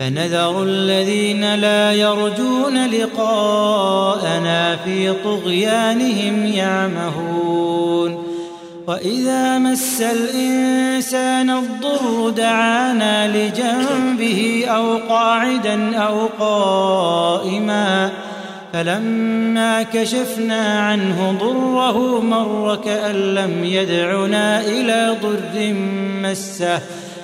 فنذر الذين لا يرجون لقاءنا في طغيانهم يعمهون. وإذا مس الإنسان الضر دعانا لجنبه أو قاعدا أو قائما. فلما كشفنا عنه ضره مر كأن لم يدعنا إلى ضر مسه.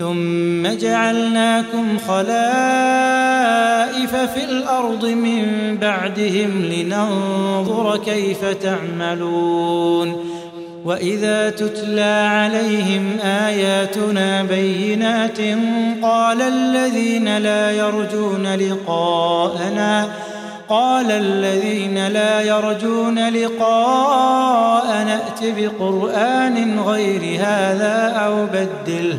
ثم جعلناكم خلائف في الأرض من بعدهم لننظر كيف تعملون وإذا تتلى عليهم آياتنا بينات قال الذين لا يرجون لقاءنا قال الذين لا يرجون لقاء نات بقرآن غير هذا أو بدله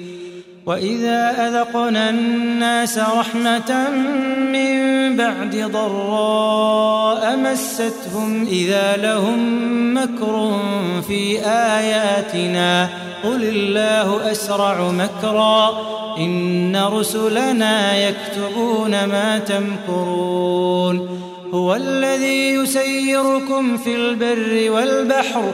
وإذا أذقنا الناس رحمة من بعد ضراء مستهم إذا لهم مكر في آياتنا. قل الله أسرع مكرا. إن رسلنا يكتبون ما تمكرون. هو الذي يسيركم في البر والبحر.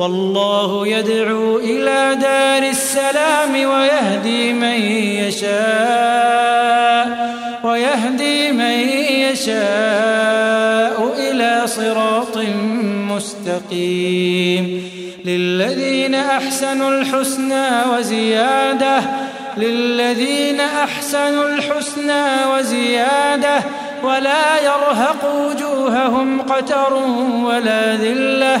والله يدعو إلى دار السلام ويهدي من يشاء ويهدي من يشاء إلى صراط مستقيم. للذين أحسنوا الحسنى وزيادة للذين أحسنوا الحسنى وزيادة ولا يرهق وجوههم قتر ولا ذلة.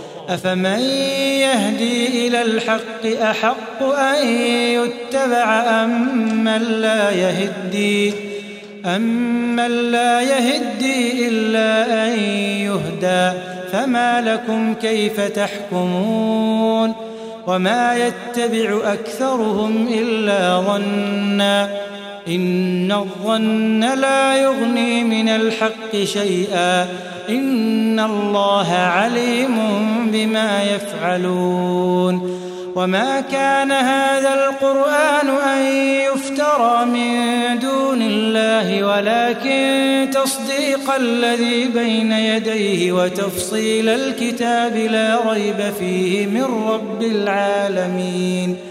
أفمن يهدي إلى الحق أحق أن يتبع أم من لا يهدي؟ أمن لا يهدي إلا أن يهدى؟ فما لكم كيف تحكمون؟ وما يتبع أكثرهم إلا ظنا. إن الظن لا يغني من الحق شيئا. إن الله عليم بما يفعلون. وما كان هذا القرآن أن يفترى من دون الله ولكن تصديق الذي بين يديه وتفصيل الكتاب لا ريب فيه من رب العالمين.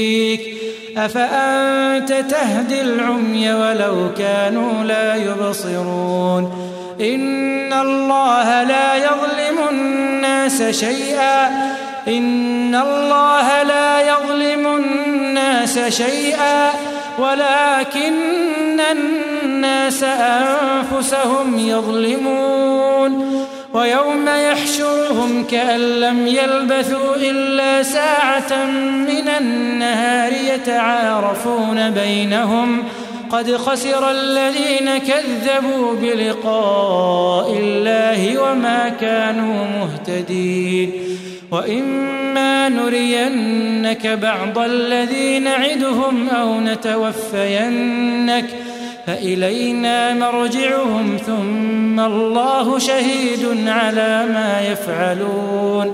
أفأنت تهدي العمي ولو كانوا لا يبصرون؟ إن الله لا يظلم الناس شيئا. إن الله لا يظلم الناس شيئا. ولكن الناس أنفسهم يظلمون. ويوم يحشرهم كأن لم يلبثوا إلا ساعة من النهار يتعارفون بينهم. قد خسر الذين كذبوا بلقاء الله وما كانوا مهتدين. وإما نرينك بعض الذي نعدهم أو نتوفينك ۖ. فإلينا مرجعهم ثم الله شهيد على ما يفعلون.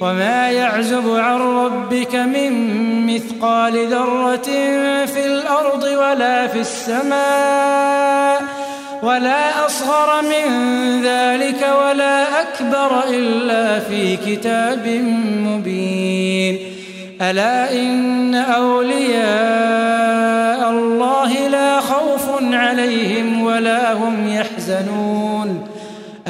وما يعزب عن ربك من مثقال ذرة في الأرض ولا في السماء ولا أصغر من ذلك ولا أكبر إلا في كتاب مبين. ألا إن أولياء الله لا خوف عليهم ولا هم يحزنون.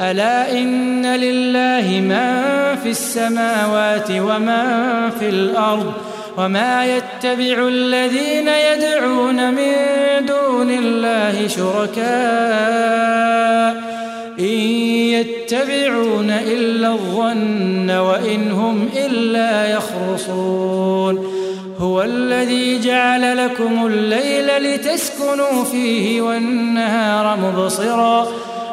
ألا إن لله ما في السماوات وما في الأرض وما يتبع الذين يدعون من دون الله شركاء إن يتبعون إلا الظن وإن هم إلا يخرصون هو الذي جعل لكم الليل لتسكنوا فيه والنهار مبصرا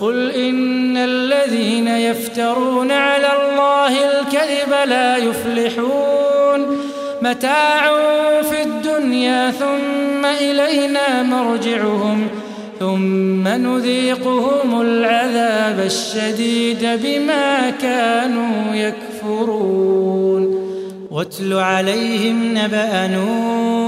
قل إن الذين يفترون على الله الكذب لا يفلحون. متاع في الدنيا ثم إلينا مرجعهم ثم نذيقهم العذاب الشديد بما كانوا يكفرون. واتل عليهم نبأ نوح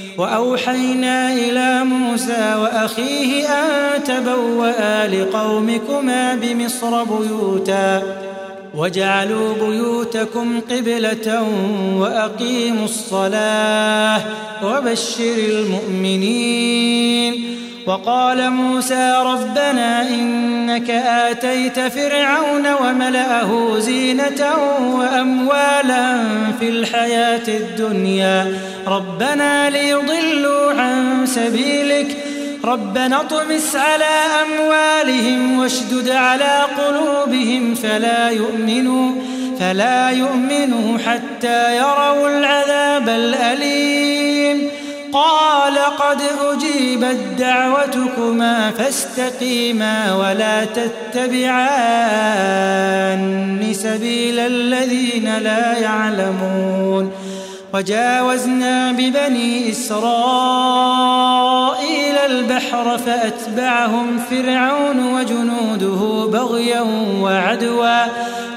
وأوحينا إلى موسى وأخيه أن تبوأ لقومكما بمصر بيوتا. وجعلوا بيوتكم قبلة وأقيموا الصلاة وبشر المؤمنين. وقال موسى ربنا إنك آتيت فرعون وملأه زينة وأموالا في الحياة الدنيا. ربنا ليضلوا عن سبيلك ربنا اطمس على أموالهم واشدد على قلوبهم فلا يؤمنوا فلا يؤمنوا حتى يروا العذاب الأليم. قال قد أجيبت دعوتكما فاستقيما ولا تتبعان سبيل الذين لا يعلمون. وجاوزنا ببني إسرائيل البحر فأتبعهم فرعون وجنوده بغيا وعدوا.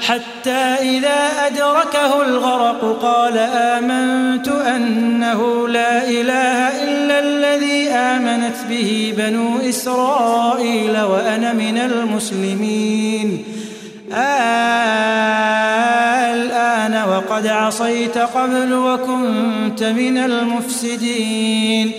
حتى إذا أدركه الغرق قال آمنت أنه لا إله إلا الذي آمنت به بنو إسرائيل وأنا من المسلمين. الآن وقد عصيت قبل وكنت من المفسدين.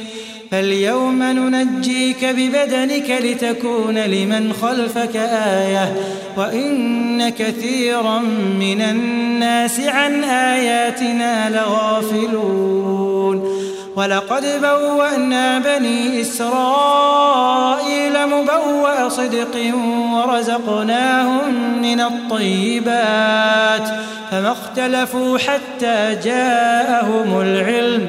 فاليوم ننجيك ببدنك لتكون لمن خلفك آية وإن كثيرا من الناس عن آياتنا لغافلون. ولقد بوأنا بني إسرائيل مبوأ صدق ورزقناهم من الطيبات فما اختلفوا حتى جاءهم العلم.